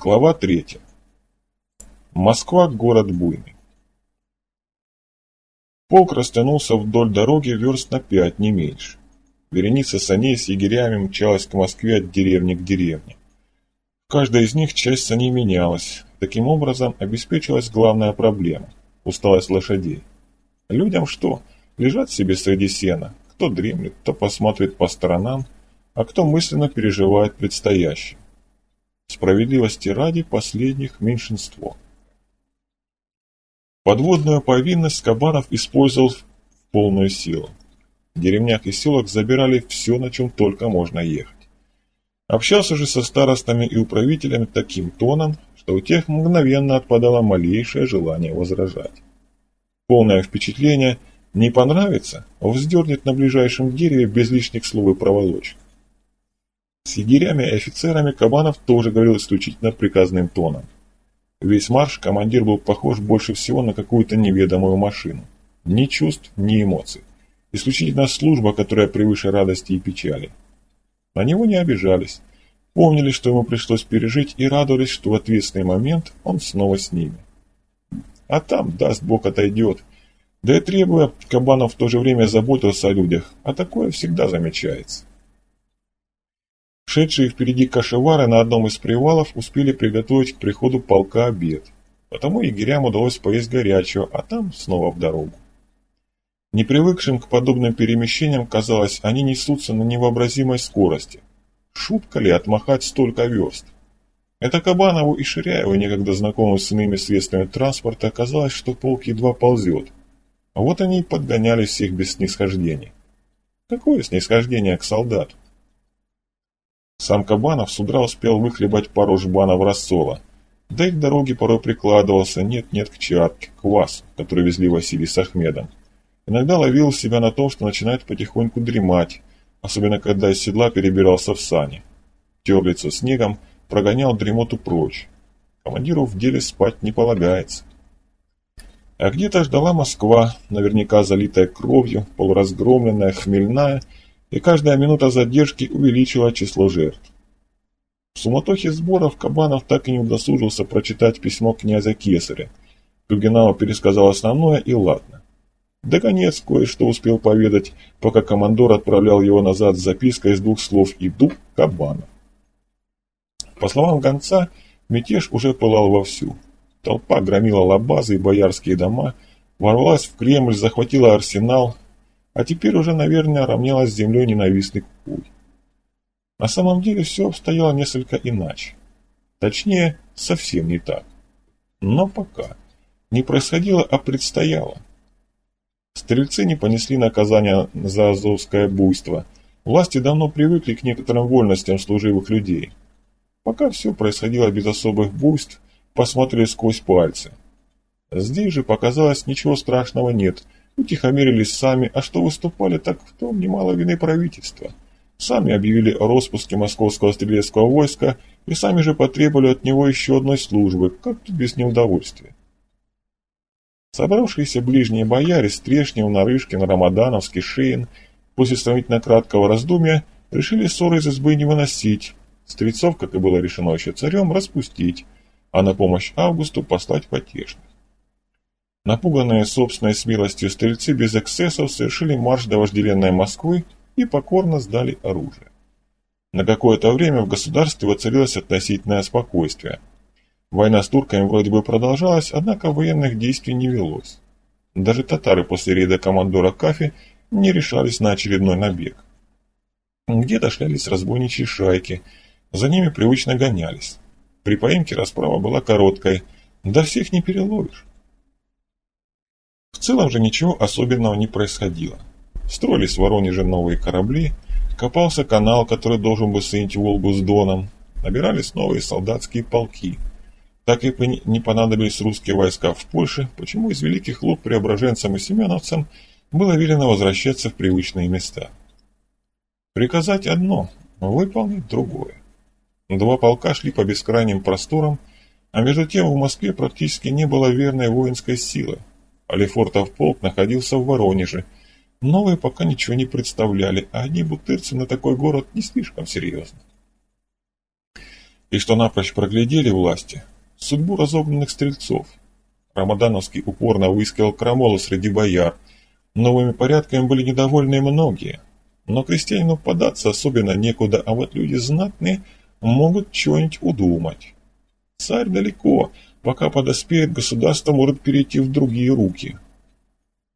Глава 3. Москва – город буйный. Полк растянулся вдоль дороги верст на пять, не меньше. Вереница саней с егерями мчалась к Москве от деревни к деревне. В каждой из них часть саней менялась. Таким образом, обеспечилась главная проблема – усталость лошадей. Людям что? Лежат себе среди сена. Кто дремлет, кто посмотрит по сторонам, а кто мысленно переживает предстоящее. Справедливости ради последних меньшинство. Подводную повинность Кабанов использовал в полную силу. В деревнях и селах забирали все, на чем только можно ехать. Общался же со старостами и управителями таким тоном, что у тех мгновенно отпадало малейшее желание возражать. Полное впечатление «не понравится» вздернет на ближайшем дереве без лишних слов и проволочек. С егерями и офицерами Кабанов тоже говорил исключительно приказным тоном. Весь марш командир был похож больше всего на какую-то неведомую машину. Ни чувств, ни эмоций. Исключительно служба, которая превыше радости и печали. На него не обижались. Помнили, что ему пришлось пережить, и радовались, что в ответственный момент он снова с ними. А там, даст Бог, отойдет. Да и требуя, Кабанов в то же время заботился о людях, а такое всегда замечается. Шедшие впереди кашевары на одном из привалов успели приготовить к приходу полка обед. Потому егерям удалось поесть горячего, а там снова в дорогу. Непривыкшим к подобным перемещениям, казалось, они несутся на невообразимой скорости. Шутка ли отмахать столько верст? Это Кабанову и Ширяеву, некогда знакомым с иными средствами транспорта, оказалось, что полк едва ползет. А вот они и подгоняли всех без снисхождений. Какое снисхождение к солдату? Сам Кабанов с утра успел выхлебать пару жбанов рассола. Да и к дороге порой прикладывался нет-нет к чарке, к квасу, который везли Василий с Ахмедом. Иногда ловил себя на том, что начинает потихоньку дремать, особенно когда из седла перебирался в сани. Тер лицо снегом, прогонял дремоту прочь. Командиру в деле спать не полагается. А где-то ждала Москва, наверняка залитая кровью, полуразгромленная, хмельная, и каждая минута задержки увеличила число жертв. В суматохе сборов Кабанов так и не удосужился прочитать письмо князя Кесаря. Тугинава пересказал основное и ладно. Да конец кое-что успел поведать, пока командор отправлял его назад с запиской из двух слов «Иду, Кабанов». По словам гонца, мятеж уже пылал вовсю. Толпа громила лабазы и боярские дома, ворвалась в Кремль, захватила арсенал, а теперь уже, наверное, равнялась с землей ненавистный куй. На самом деле все обстояло несколько иначе. Точнее, совсем не так. Но пока. Не происходило, а предстояло. Стрельцы не понесли наказания за азовское буйство. Власти давно привыкли к некоторым вольностям служивых людей. Пока все происходило без особых буйств, посмотрели сквозь пальцы. Здесь же показалось, ничего страшного нет – утихомирились сами, а что выступали, так в том немало вины правительства. Сами объявили о распуске московского стрелецкого войска и сами же потребовали от него еще одной службы, как тут без неудовольствия. Собравшиеся ближние бояре Стрешнев, Нарышкин, Рамадановский, Шеин после сравнительно краткого раздумья решили ссоры из избы не выносить, стрельцов, как и было решено еще царем, распустить, а на помощь Августу послать потешных. Напуганные собственной смелостью стрельцы без эксцессов совершили марш до вожделенной Москвы и покорно сдали оружие. На какое-то время в государстве воцарилось относительное спокойствие. Война с турками вроде бы продолжалась, однако военных действий не велось. Даже татары после рейда командора Кафи не решались на очередной набег. Где-то шлялись разбойничьи шайки, за ними привычно гонялись. При поимке расправа была короткой, да всех не переловишь. В целом же ничего особенного не происходило. Строились в Воронеже новые корабли, копался канал, который должен был соединить Волгу с Доном, набирались новые солдатские полки. Так и не понадобились русские войска в Польше, почему из великих лук преображенцам и семеновцам было велено возвращаться в привычные места. Приказать одно, выполнить другое. Два полка шли по бескрайним просторам, а между тем в Москве практически не было верной воинской силы, Алифортов полк находился в Воронеже. Новые пока ничего не представляли, а они, бутырцы, на такой город не слишком серьезно. и что напрочь проглядели власти судьбу разогнанных стрельцов. Рамадановский упорно выискивал крамолу среди бояр. Новыми порядками были недовольны многие. Но крестьянину податься особенно некуда, а вот люди знатные могут что-нибудь удумать. Царь далеко, пока подоспеет, государство может перейти в другие руки.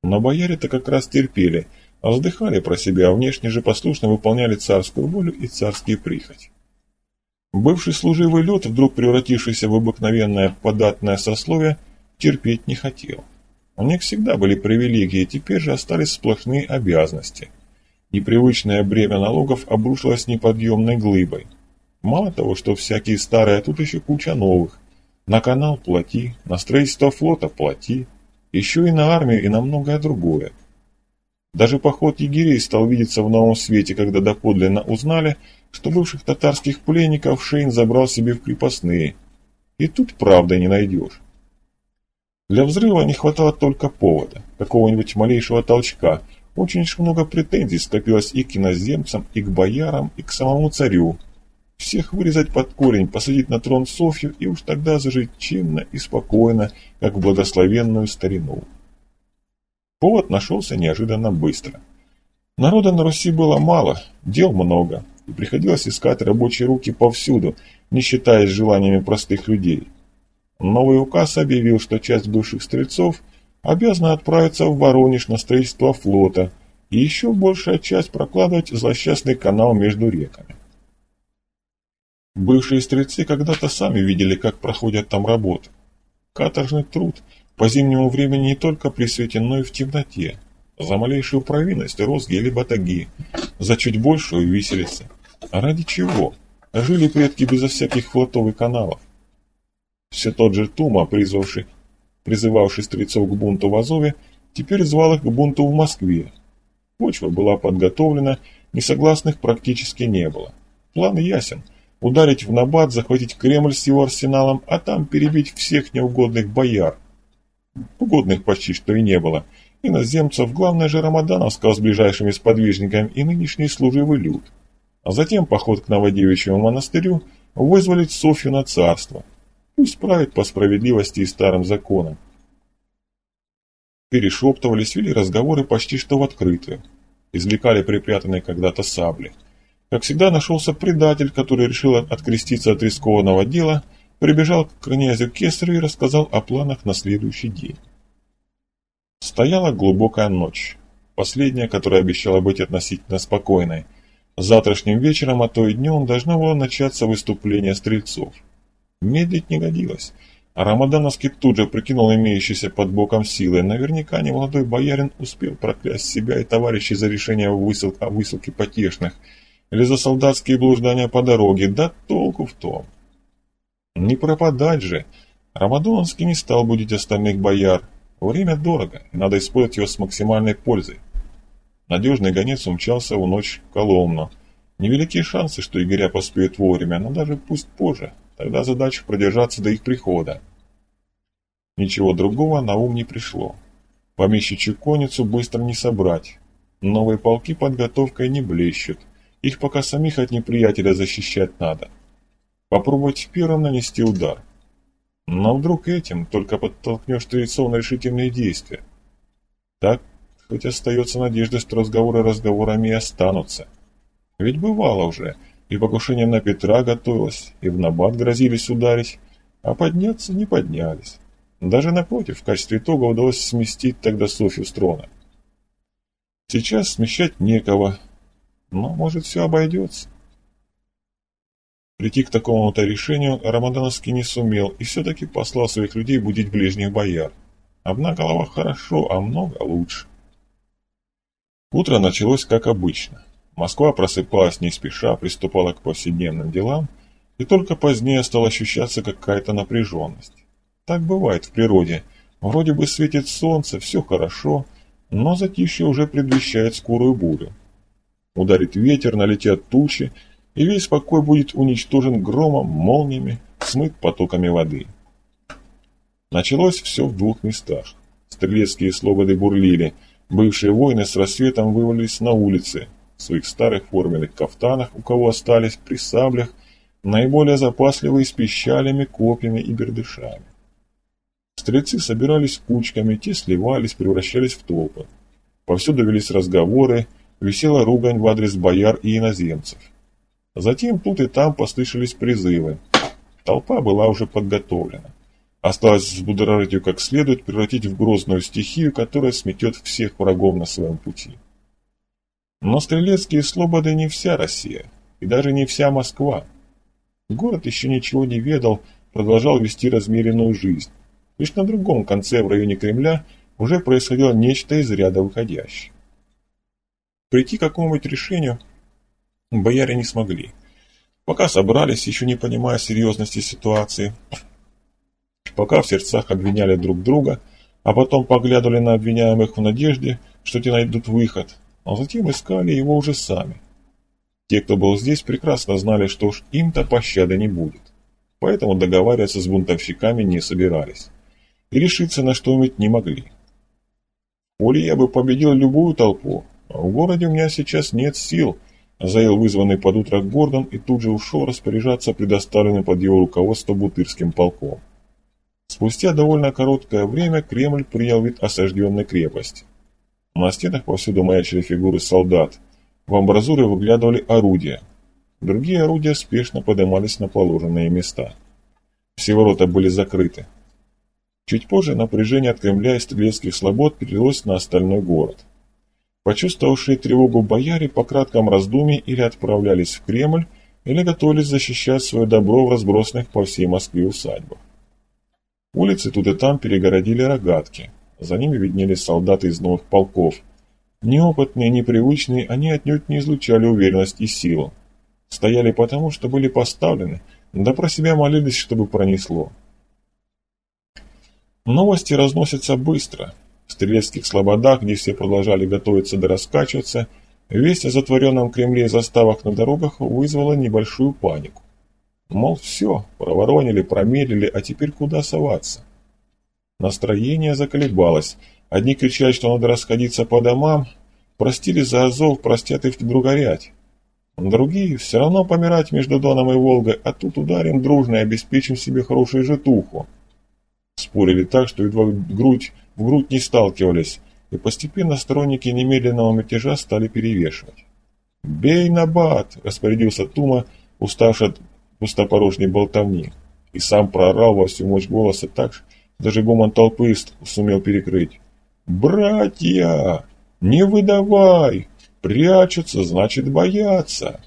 Но бояре-то как раз терпели, а вздыхали про себя, а внешне же послушно выполняли царскую волю и царские прихоть. Бывший служивый лед, вдруг превратившийся в обыкновенное податное сословие, терпеть не хотел. У них всегда были привилегии, теперь же остались сплошные обязанности. Непривычное бремя налогов обрушилось неподъемной глыбой. Мало того, что всякие старые, а тут еще куча новых. На канал плати, на строительство флота плати, еще и на армию и на многое другое. Даже поход егерей стал видеться в новом свете, когда доподлинно узнали, что бывших татарских пленников Шейн забрал себе в крепостные. И тут правды не найдешь. Для взрыва не хватало только повода, какого-нибудь малейшего толчка. Очень много претензий скопилось и к иноземцам, и к боярам, и к самому царю. Всех вырезать под корень, посадить на трон Софью и уж тогда зажить чинно и спокойно, как в благословенную старину. Повод нашелся неожиданно быстро. Народа на Руси было мало, дел много, и приходилось искать рабочие руки повсюду, не считаясь желаниями простых людей. Новый указ объявил, что часть бывших стрельцов обязана отправиться в Воронеж на строительство флота, и еще большая часть прокладывать злосчастный канал между реками. Бывшие стрельцы когда-то сами видели, как проходят там работы. Каторжный труд по зимнему времени не только при свете, но и в темноте. За малейшую провинность розги или батаги, за чуть большую виселицы. А ради чего? Жили предки безо всяких флотов и каналов. Все тот же Тума, призвавший, призывавший стрельцов к бунту в Азове, теперь звал их к бунту в Москве. Почва была подготовлена, несогласных практически не было. План ясен – ударить в набат, захватить Кремль с его арсеналом, а там перебить всех неугодных бояр. Угодных почти что и не было. Иноземцев, главное же Рамадановского с ближайшими сподвижниками и нынешний служивый люд. А затем поход к Новодевичьему монастырю вызволить Софью на царство. Пусть правит по справедливости и старым законам. Перешептывались, вели разговоры почти что в открытую. Извлекали припрятанные когда-то сабли. Как всегда нашелся предатель, который решил откреститься от рискованного дела, прибежал к князю Кесарю и рассказал о планах на следующий день. Стояла глубокая ночь, последняя, которая обещала быть относительно спокойной. Завтрашним вечером, а то и днем, должно было начаться выступление стрельцов. Медлить не годилось. А Рамадановский тут же прикинул имеющийся под боком силы. Наверняка немолодой боярин успел проклясть себя и товарищей за решение о высылке потешных – или за солдатские блуждания по дороге, да толку в том. Не пропадать же. Рамадонский не стал будить остальных бояр. Время дорого, и надо использовать его с максимальной пользой. Надежный гонец умчался в ночь в Коломну. Невеликие шансы, что Игоря поспеет вовремя, но даже пусть позже. Тогда задача продержаться до их прихода. Ничего другого на ум не пришло. Помещичью конницу быстро не собрать. Новые полки подготовкой не блещут. Их пока самих от неприятеля защищать надо. Попробовать первым нанести удар. Но вдруг этим только подтолкнешь стрельцов на решительные действия. Так хоть остается надежда, что разговоры разговорами и останутся. Ведь бывало уже, и покушение на Петра готовилось, и в набат грозились ударить, а подняться не поднялись. Даже напротив, в качестве итога удалось сместить тогда Софью с трона. Сейчас смещать некого, но, может, все обойдется. Прийти к такому-то решению Рамадановский не сумел и все-таки послал своих людей будить ближних бояр. Одна голова хорошо, а много лучше. Утро началось как обычно. Москва просыпалась не спеша, приступала к повседневным делам, и только позднее стала ощущаться какая-то напряженность. Так бывает в природе. Вроде бы светит солнце, все хорошо, но затишье уже предвещает скорую бурю. Ударит ветер, налетят тучи, и весь покой будет уничтожен громом, молниями, смыт потоками воды. Началось все в двух местах. Стрелецкие слободы бурлили, бывшие воины с рассветом вывалились на улицы, в своих старых форменных кафтанах, у кого остались, при саблях, наиболее запасливые с пищалями, копьями и бердышами. Стрельцы собирались кучками, те сливались, превращались в толпы. Повсюду велись разговоры, висела ругань в адрес бояр и иноземцев. Затем тут и там послышались призывы. Толпа была уже подготовлена. Осталось взбудоражить ее как следует, превратить в грозную стихию, которая сметет всех врагов на своем пути. Но стрелецкие слободы не вся Россия, и даже не вся Москва. Город еще ничего не ведал, продолжал вести размеренную жизнь. Лишь на другом конце, в районе Кремля, уже происходило нечто из ряда выходящее. Прийти к какому-нибудь решению бояре не смогли. Пока собрались, еще не понимая серьезности ситуации, пока в сердцах обвиняли друг друга, а потом поглядывали на обвиняемых в надежде, что те найдут выход, а затем искали его уже сами. Те, кто был здесь, прекрасно знали, что уж им-то пощады не будет, поэтому договариваться с бунтовщиками не собирались и решиться на что-нибудь не могли. Поле я бы победил любую толпу, в городе у меня сейчас нет сил, заявил вызванный под утро Гордон и тут же ушел распоряжаться предоставленным под его руководство Бутырским полком. Спустя довольно короткое время Кремль принял вид осажденной крепости. На стенах повсюду маячили фигуры солдат, в амбразуры выглядывали орудия. Другие орудия спешно поднимались на положенные места. Все ворота были закрыты. Чуть позже напряжение от Кремля и стрелецких слобод перелилось на остальной город. Почувствовавшие тревогу бояре по кратком раздумье или отправлялись в Кремль, или готовились защищать свое добро в разбросанных по всей Москве усадьбах. Улицы тут и там перегородили рогатки. За ними виднелись солдаты из новых полков. Неопытные, непривычные, они отнюдь не излучали уверенность и силу. Стояли потому, что были поставлены, да про себя молились, чтобы пронесло. Новости разносятся быстро. В стрелецких слободах, где все продолжали готовиться да раскачиваться, весть о затворенном Кремле и заставах на дорогах вызвала небольшую панику. Мол, все, проворонили, промедлили, а теперь куда соваться? Настроение заколебалось. Одни кричали, что надо расходиться по домам, простили за Азов, простят и вдруг горять. Другие все равно помирать между Доном и Волгой, а тут ударим дружно и обеспечим себе хорошую житуху. Спорили так, что едва грудь в грудь не сталкивались, и постепенно сторонники немедленного мятежа стали перевешивать. «Бей на бат!» – распорядился Тума, уставший от пустопорожней болтовни, и сам проорал во всю мощь голоса так, даже гомон толпы сумел перекрыть. «Братья, не выдавай! Прячутся, значит, боятся!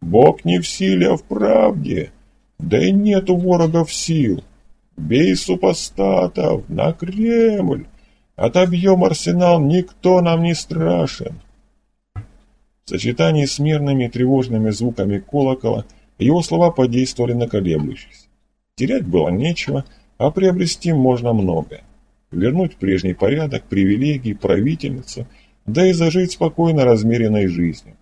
Бог не в силе, а в правде! Да и нет у ворогов сил! Бей супостатов на Кремль! Отобьем арсенал, никто нам не страшен!» В сочетании с мирными тревожными звуками колокола – его слова подействовали на колеблющихся. Терять было нечего, а приобрести можно многое. Вернуть прежний порядок, привилегии, правительницу, да и зажить спокойно размеренной жизнью.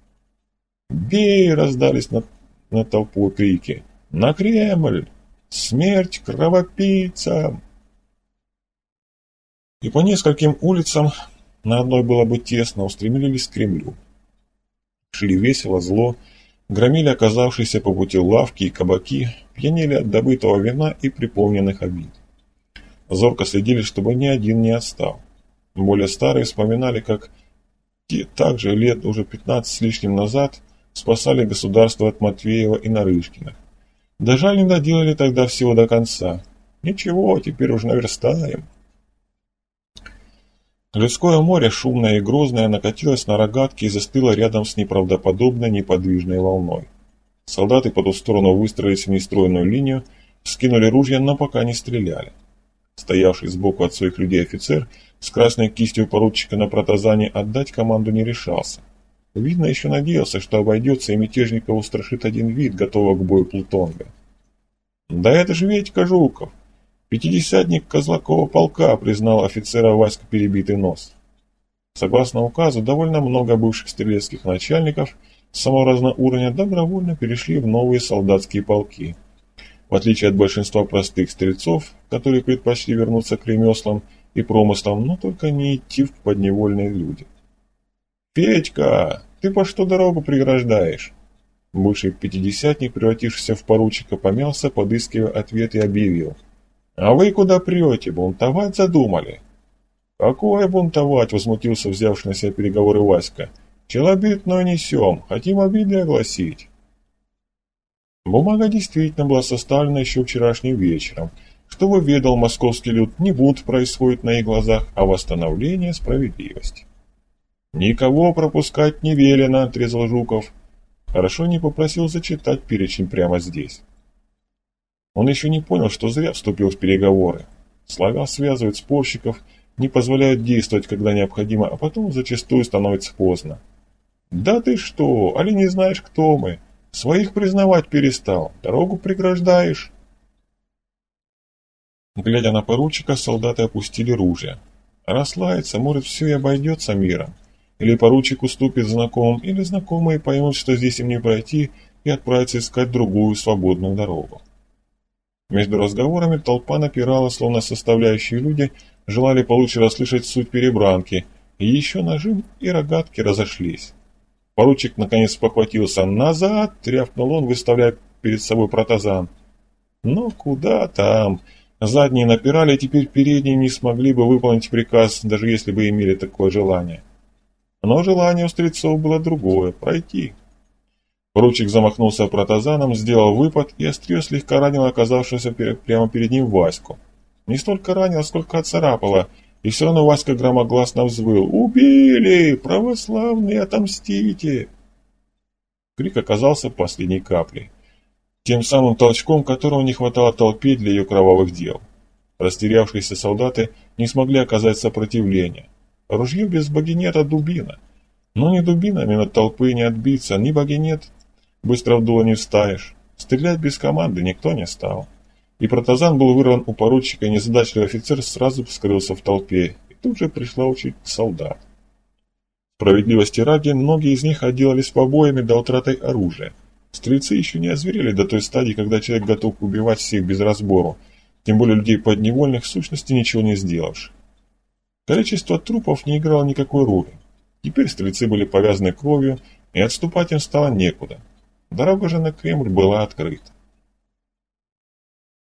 «Бей!» — раздались над, над толпой крики. «На Кремль! Смерть кровопийцам!» И по нескольким улицам, на одной было бы тесно, устремились к Кремлю. Шли весело, зло, Громили оказавшиеся по пути лавки и кабаки, пьянели от добытого вина и приполненных обид. Зорко следили, чтобы ни один не отстал. Более старые вспоминали, как те также лет уже 15 с лишним назад спасали государство от Матвеева и Нарышкина. Не доделали тогда всего до конца. Ничего, теперь уже наверстаем. Людское море, шумное и грозное, накатилось на рогатки и застыло рядом с неправдоподобной неподвижной волной. Солдаты по ту сторону выстроились в нестроенную линию, скинули ружья, но пока не стреляли. Стоявший сбоку от своих людей офицер с красной кистью поручика на протазане отдать команду не решался. Видно, еще надеялся, что обойдется и мятежников устрашит один вид, готового к бою Плутонга. «Да это же Ведька Жуков! Пятидесятник Козлакова полка признал офицера Васька перебитый нос. Согласно указу, довольно много бывших стрелецких начальников самого разного уровня добровольно перешли в новые солдатские полки. В отличие от большинства простых стрельцов, которые предпочли вернуться к ремеслам и промыслам, но только не идти в подневольные люди. «Петька, ты по что дорогу преграждаешь?» Бывший пятидесятник, превратившийся в поручика, помялся, подыскивая ответ и объявил. «А вы куда прете? Бунтовать задумали?» «Какое бунтовать?» — возмутился взявший на себя переговоры Васька. «Челобитную несем, хотим обиды огласить». Бумага действительно была составлена еще вчерашним вечером. Чтобы ведал московский люд, не бунт происходит на их глазах, а восстановление справедливости. «Никого пропускать не велено», — отрезал Жуков. Хорошо не попросил зачитать перечень прямо здесь. Он еще не понял, что зря вступил в переговоры. Слова связывают спорщиков, не позволяют действовать, когда необходимо, а потом зачастую становится поздно. «Да ты что, али не знаешь, кто мы? Своих признавать перестал, дорогу преграждаешь». Глядя на поручика, солдаты опустили ружья. Расслабиться, может, все и обойдется миром. Или поручик уступит знакомым, или знакомые поймут, что здесь им не пройти, и отправятся искать другую свободную дорогу. Между разговорами толпа напирала, словно составляющие люди желали получше расслышать суть перебранки, и еще нажим и рогатки разошлись. Поручик наконец похватился «Назад!» — тряпнул он, выставляя перед собой протазан. «Но куда там?» Задние напирали, теперь передние не смогли бы выполнить приказ, даже если бы имели такое желание. Но желание у стрельцов было другое – пройти. Поручик замахнулся протазаном, сделал выпад и острие слегка ранило оказавшегося прямо перед ним Ваську. Не столько ранило, сколько отцарапало, и все равно Васька громогласно взвыл «Убили! Православные, отомстите!» Крик оказался последней каплей. Тем самым толчком, которого не хватало толпе для ее кровавых дел. Растерявшиеся солдаты не смогли оказать сопротивления. Ружье без багинета дубина. Но ни дубинами от толпы не отбиться, ни багинет быстро в дуло не вставишь. Стрелять без команды никто не стал. И протазан был вырван у поручика, и незадачливый офицер сразу скрылся в толпе. И тут же пришла очередь солдат. Справедливости ради, многие из них отделались побоями до утратой оружия. Стрельцы еще не озверели до той стадии, когда человек готов убивать всех без разбору, тем более людей подневольных, в сущности ничего не сделавших. Количество трупов не играло никакой роли. Теперь стрельцы были повязаны кровью, и отступать им стало некуда. Дорога же на Кремль была открыта.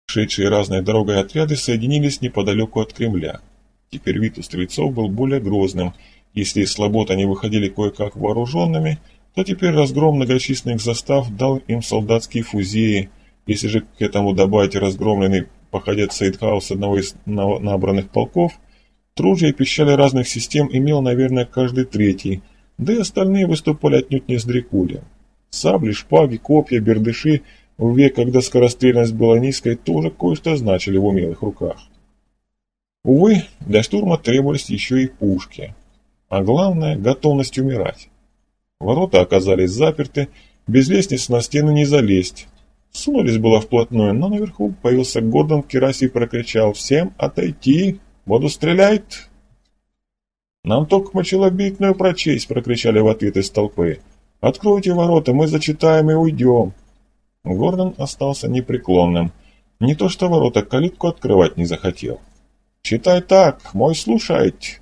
Шедшие разной дорогой отряды соединились неподалеку от Кремля. Теперь вид у стрельцов был более грозным. Если из слобод они выходили кое-как вооруженными, то теперь разгром многочисленных застав дал им солдатские фузеи. Если же к этому добавить разгромленный походец Сейдхаус одного из набранных полков – Тружья и пищали разных систем имел, наверное, каждый третий, да и остальные выступали отнюдь не с дрекулем. Сабли, шпаги, копья, бердыши в век, когда скорострельность была низкой, тоже кое-что значили в умелых руках. Увы, для штурма требовались еще и пушки. А главное – готовность умирать. Ворота оказались заперты, без лестницы на стену не залезть. Сунулись было вплотную, но наверху появился Гордон в керасе и прокричал «Всем отойти!» Буду стрелять!» «Нам только мочелобитную прочесть!» — прокричали в ответ из толпы. «Откройте ворота, мы зачитаем и уйдем!» Гордон остался непреклонным. Не то что ворота, калитку открывать не захотел. «Читай так, мой слушайте!»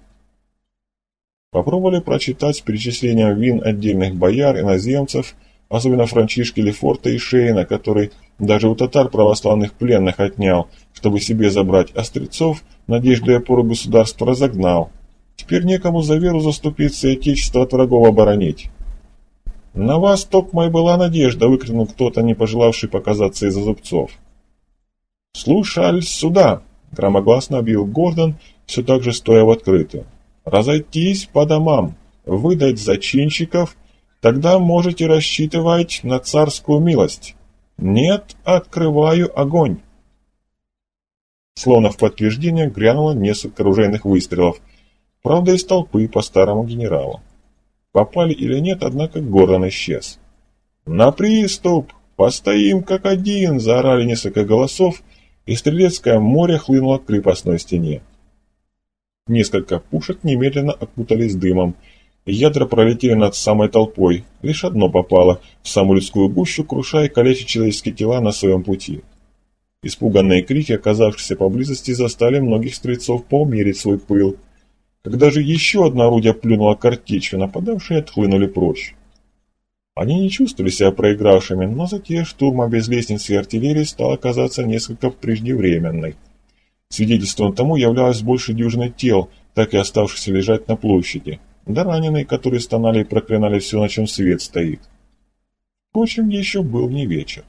Попробовали прочитать с перечислением вин отдельных бояр, иноземцев, особенно Франчишки Лефорта и Шейна, который даже у татар православных пленных отнял, чтобы себе забрать острецов, надежду и опору государства разогнал. Теперь некому за веру заступиться и отечество от врагов оборонить. «На вас, и была надежда», — выкрикнул кто-то, не пожелавший показаться из-за зубцов. «Слушай, сюда!» — громогласно объявил Гордон, все так же стоя в открытую. «Разойтись по домам, выдать зачинщиков, тогда можете рассчитывать на царскую милость. Нет, открываю огонь!» Словно в подтверждение грянуло несколько оружейных выстрелов. Правда, из толпы по старому генералу. Попали или нет, однако Гордон исчез. «На приступ! Постоим как один!» – заорали несколько голосов, и стрелецкое море хлынуло к крепостной стене. Несколько пушек немедленно окутались дымом. Ядра пролетели над самой толпой. Лишь одно попало в самую людскую гущу, крушая и человеческие тела на своем пути. Испуганные крики, оказавшиеся поблизости, застали многих стрельцов поумерить свой пыл. Когда же еще одно орудие плюнуло картечью, нападавшие отхлынули прочь. Они не чувствовали себя проигравшими, но затея штурма без лестницы и артиллерии стала казаться несколько преждевременной. Свидетельством тому являлось больше дюжины тел, так и оставшихся лежать на площади, да раненые, которые стонали и проклинали все, на чем свет стоит. Впрочем, еще был не вечер.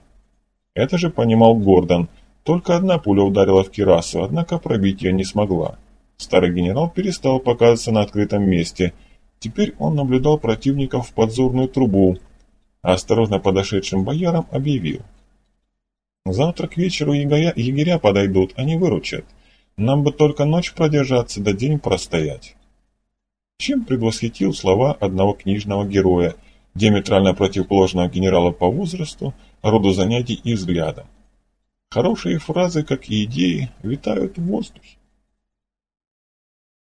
Это же понимал Гордон. Только одна пуля ударила в Кирасу, однако пробить ее не смогла. Старый генерал перестал показываться на открытом месте. Теперь он наблюдал противников в подзорную трубу, а осторожно подошедшим боярам объявил. «Завтра к вечеру егоря, егеря подойдут, они выручат. Нам бы только ночь продержаться, да день простоять». Чем предвосхитил слова одного книжного героя, диаметрально противоположного генерала по возрасту, роду занятий и взглядам. Хорошие фразы, как и идеи, витают в воздухе.